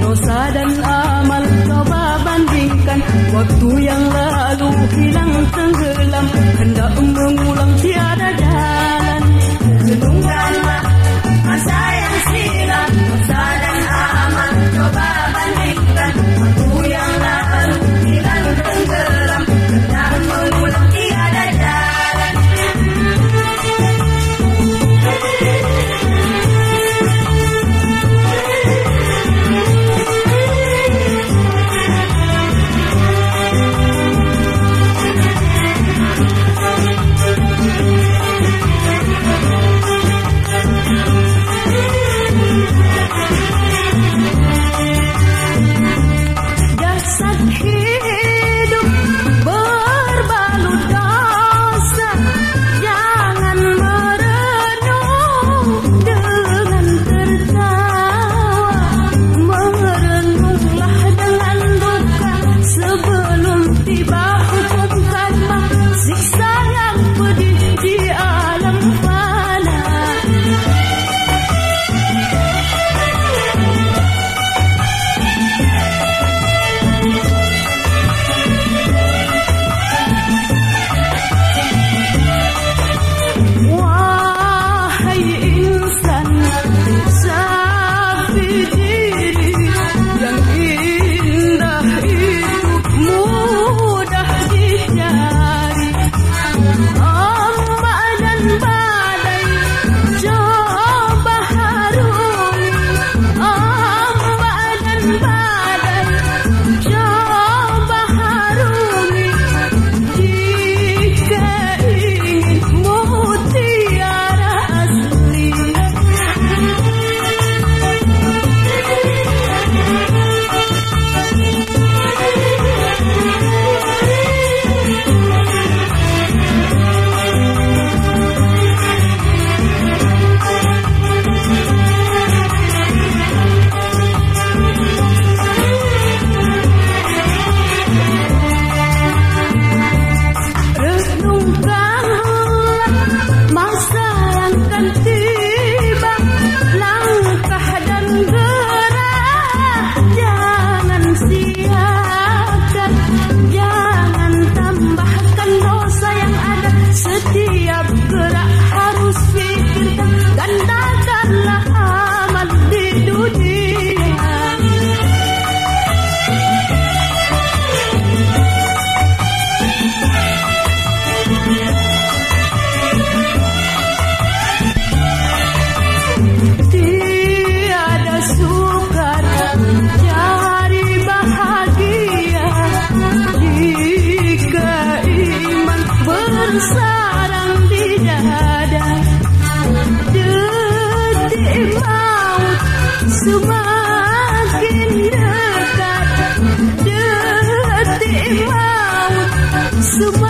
dosa dan amal coba bandingkan. Waktu yang lalu hilang tenggelam. Hendak mengulang Baby. Semua